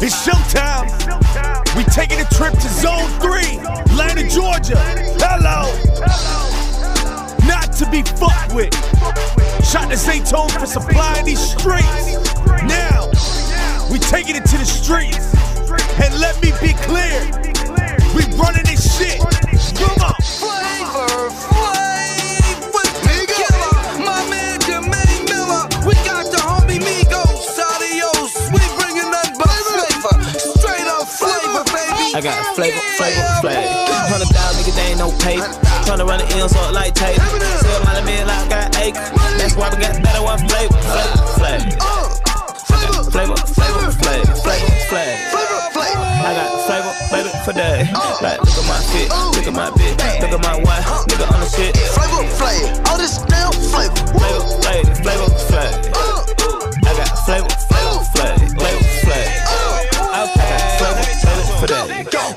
It's showtime. We taking a trip to Zone 3, Atlanta, Georgia. Hello. Not to be fucked with. Shot to Zaytone for supplying these streets. Now, we taking it to the streets. And let me be clear, flavor, flavor, flavor. Hundred thousand niggas, they ain't no paper. Tryna run the ends up like tape. Sell my man like I got acre. That's why we got better one uh, uh, flavor, flavor, flavor. Flavor, flavor, flavor, flavor, flavor. Flavor, flavor. I got flavor, baby, for day. Uh, like, look at my fit, look at my bitch, look at my wife, nigga on the shit. Flavor, flavor. All this damn flavor. Flavor, flavor, flavor,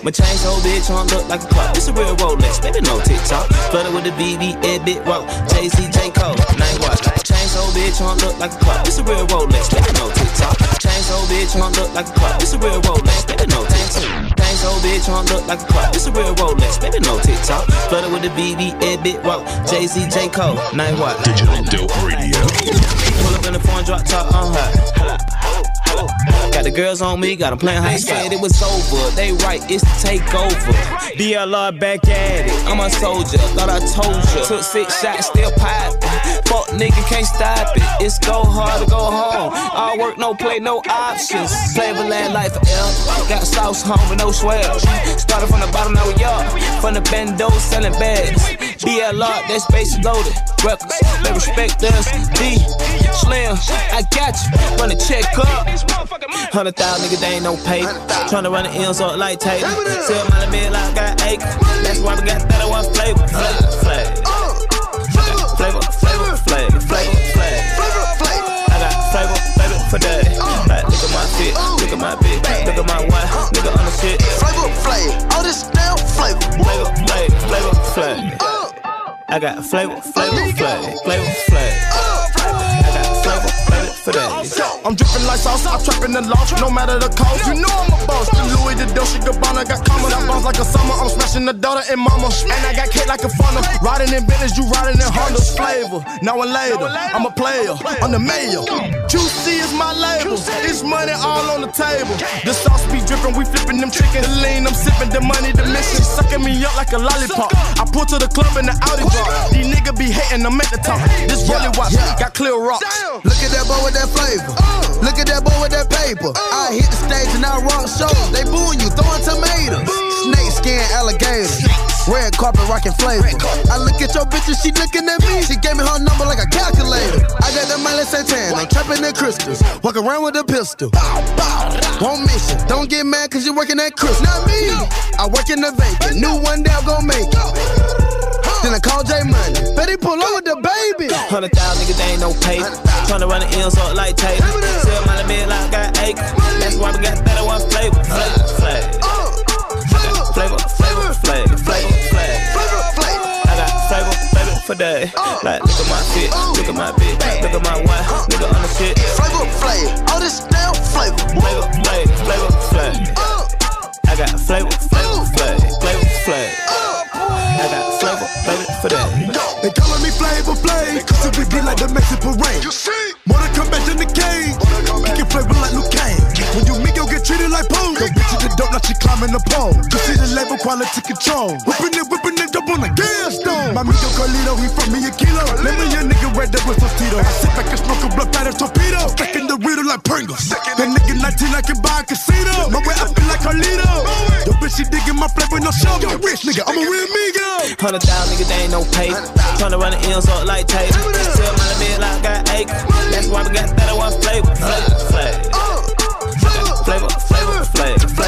My chain so bitch, on look like a clock. It's a real Rolex, baby, no TikTok. Flooded with the BB, Ed Bit Rock, Jay Z, J Cole, nine watch. Chain so bitch, on look like a clock. It's a real Rolex, baby, no TikTok. Chain so bitch, on look like a clock. It's a real Rolex, baby, no TikTok. Chain so bitch, on look like a clock. It's a real Rolex, baby, no TikTok. Flooded with the BB, Ed Bit Rock, Jay Z, J Cole, nine watch. Digital Dope Radio. Pull up in the phone, drop top uh-huh. on her. The girls on me, got them playing high said it was over. They right, it's the takeover. DLR back at it. I'm a soldier, thought I told you. Took six shots, still popping. Fuck nigga, can't stop it. It's go hard to go home. All work, no play, no options. Flavor land life forever. Got sauce home with no swell. Started from the bottom, now we up. From the bendo, selling bags. DLR, that space is loaded. Records, they respect us. D, Slim, I got you. Run the check up. Hundred thousand niggas, they ain't no pay. Tryna run the ends up like tape. Sell my bed like I got acre. That's why we got better one uh, flavor. Flavor, flavor. Flavor, flavor, flavor, flavor, flavor. I got flavor, flavor for that. Uh. Like, look at my fit, uh. look at my bitch, look at my wife, nigga on the shit. Flavor, flavor. All this damn flavor. Flavor, flavor, flavor, flavor. I got flavor, flavor, flavor, flavor, flavor. Like sauce, I'm trapping the loft, no matter the cost. You know I'm a boss. The Louis, the Dolce Gabbana got commas. I bounce like a summer. I'm smashing the daughter and mama. And I got cake like a funnel. Riding in Bentley's, you riding in Honda's flavor. Now and later, I'm a player. I'm the mayor. My It's money all on the table. The sauce be dripping, we flipping them chicken. The lean, I'm sipping the money, the mission. Sucking me up like a lollipop. I pull to the club in the Audi. These niggas be hating, I'm at the top. This really watch, got clear rocks. Look at that boy with that flavor. Look at that boy with that paper. I hit the stage and I rock shows. They booing you, throwing tomatoes. Snake skin alligator. Red carpet rocking flavor. I look at your bitch and she looking at me. She gave me her number like a calculator. I got that Miley Santana, trapping in crystals. Walk around with a pistol. Bow, bow. Won't miss it. Don't get mad cause you working at Chris. Not me. I work in the vacant. New one day I'm gonna make it. Then I call J Money. Betty pull up with the baby. Hundred thousand niggas, they ain't no pay. Tryna run the ends up like tape. For that. Oh. Like, look at my fit, look at my bitch, look at my wife, nigga on the shit. Flavor, flavor. All this damn flavor. Flavor, flavor, flavor, flavor. Uh. I got flavor, flavor, flavor, flavor, flavor. I got flavor, flavor for that. They calling me Flavor Flav, cause we get like the Mexican parade. You see? More to come back in the cage. Kicking flavor like Luke she the pole. You see the label quality control. Whipping it, whipping it up on the gas stone. My amigo Carlito, he from me a kilo. Let me a nigga red up with Tito. I sit back and smoke a blunt blood powder torpedo. Stacking the riddle like Pringles. That nigga 19, I can buy a casino. My way, I feel like Carlito. Yo, bitch, she digging my flavor, no show. Yo, rich nigga, I'm a real amigo. Hundred thousand niggas, they ain't no pay. Tryna run the ends up like tape. Sell my bed like I got acre. That's why we got better one uh, uh, flavor. Flavor, flavor. Flavor, flavor, flavor, flavor, flavor.